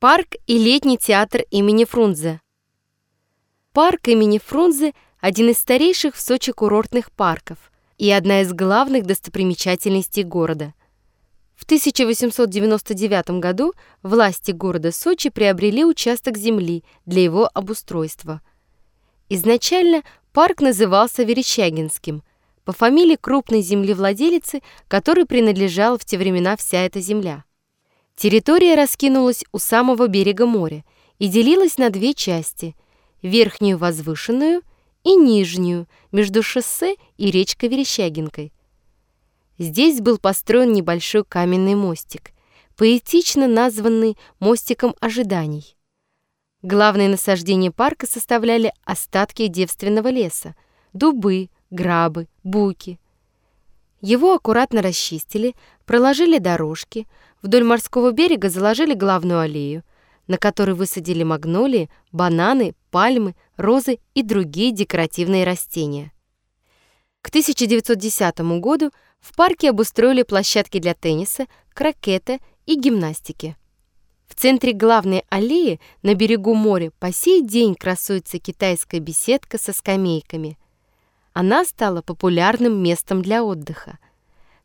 Парк и летний театр имени Фрунзе. Парк имени Фрунзе – один из старейших в Сочи курортных парков и одна из главных достопримечательностей города. В 1899 году власти города Сочи приобрели участок земли для его обустройства. Изначально парк назывался Верещагинским, по фамилии крупной землевладелицы, которой принадлежала в те времена вся эта земля. Территория раскинулась у самого берега моря и делилась на две части – верхнюю возвышенную и нижнюю, между шоссе и речкой Верещагинкой. Здесь был построен небольшой каменный мостик, поэтично названный «мостиком ожиданий». Главные насаждения парка составляли остатки девственного леса, дубы, грабы, буки. Его аккуратно расчистили, проложили дорожки, вдоль морского берега заложили главную аллею, на которой высадили магнолии, бананы, пальмы, розы и другие декоративные растения. К 1910 году в парке обустроили площадки для тенниса, крокета и гимнастики. В центре главной аллеи на берегу моря по сей день красуется китайская беседка со скамейками. Она стала популярным местом для отдыха.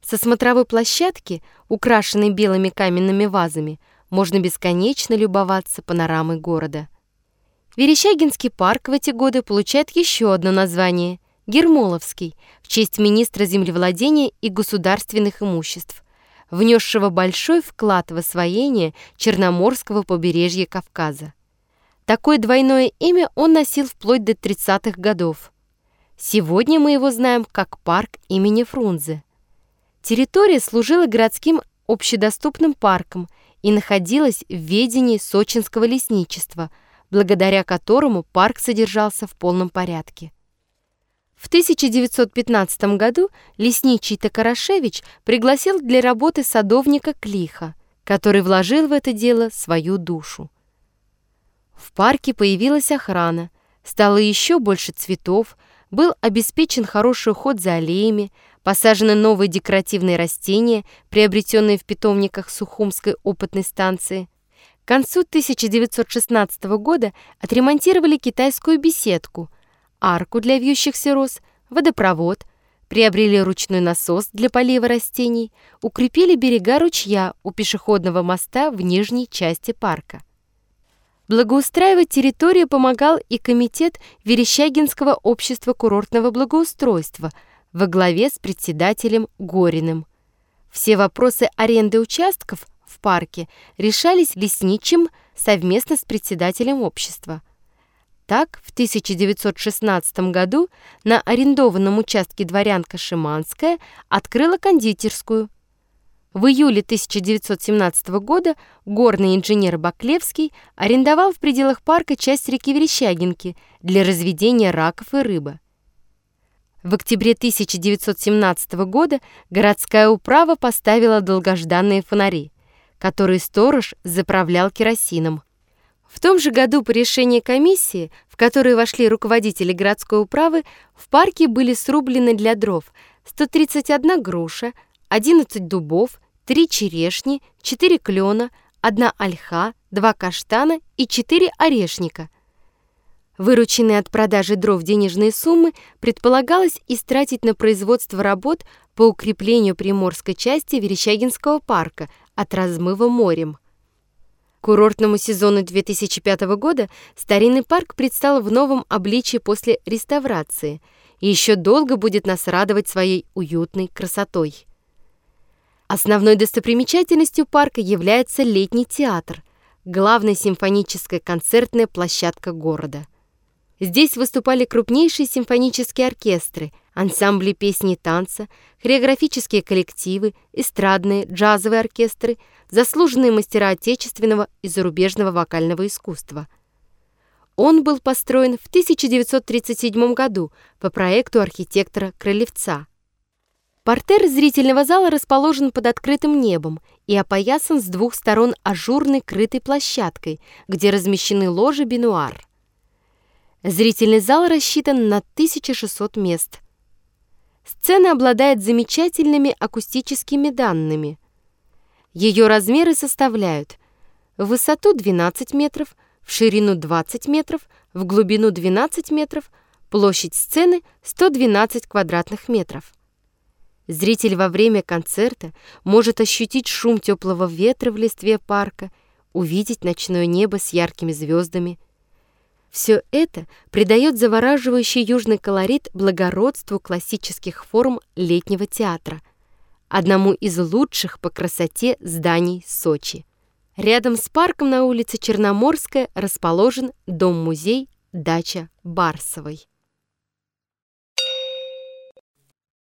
Со смотровой площадки, украшенной белыми каменными вазами, можно бесконечно любоваться панорамой города. Верещагинский парк в эти годы получает еще одно название Гермоловский в честь министра землевладения и государственных имуществ, внесшего большой вклад в освоение Черноморского побережья Кавказа. Такое двойное имя он носил вплоть до 30-х годов. Сегодня мы его знаем как парк имени Фрунзе. Территория служила городским общедоступным парком и находилась в ведении сочинского лесничества, благодаря которому парк содержался в полном порядке. В 1915 году лесничий Токарашевич пригласил для работы садовника Клиха, который вложил в это дело свою душу. В парке появилась охрана, стало еще больше цветов, был обеспечен хороший уход за аллеями, посажены новые декоративные растения, приобретенные в питомниках Сухумской опытной станции. К концу 1916 года отремонтировали китайскую беседку – арку для вьющихся роз, водопровод, приобрели ручной насос для полива растений, укрепили берега ручья у пешеходного моста в нижней части парка. Благоустраивать территорию помогал и комитет Верещагинского общества курортного благоустройства во главе с председателем Гориным. Все вопросы аренды участков в парке решались лесничим совместно с председателем общества – так, в 1916 году на арендованном участке дворянка Шиманская открыла кондитерскую. В июле 1917 года горный инженер Баклевский арендовал в пределах парка часть реки Верещагинки для разведения раков и рыбы. В октябре 1917 года городская управа поставила долгожданные фонари, которые сторож заправлял керосином. В том же году по решению комиссии, в которую вошли руководители городской управы, в парке были срублены для дров 131 груша, 11 дубов, 3 черешни, 4 клена, 1 ольха, 2 каштана и 4 орешника. Вырученные от продажи дров денежные суммы предполагалось истратить на производство работ по укреплению приморской части Верещагинского парка от размыва морем курортному сезону 2005 года старинный парк предстал в новом обличии после реставрации и еще долго будет нас радовать своей уютной красотой. Основной достопримечательностью парка является летний театр, главная симфоническая концертная площадка города. Здесь выступали крупнейшие симфонические оркестры, ансамбли песни и танца, хореографические коллективы, эстрадные, джазовые оркестры, заслуженные мастера отечественного и зарубежного вокального искусства. Он был построен в 1937 году по проекту архитектора Крылевца. Портер зрительного зала расположен под открытым небом и опоясан с двух сторон ажурной крытой площадкой, где размещены ложи бинуар. Зрительный зал рассчитан на 1600 мест. Сцена обладает замечательными акустическими данными. Ее размеры составляют в высоту 12 метров, в ширину 20 метров, в глубину 12 метров, площадь сцены 112 квадратных метров. Зритель во время концерта может ощутить шум теплого ветра в листве парка, увидеть ночное небо с яркими звездами. Все это придает завораживающий южный колорит благородству классических форм летнего театра, одному из лучших по красоте зданий Сочи. Рядом с парком на улице Черноморская расположен дом-музей «Дача Барсовой».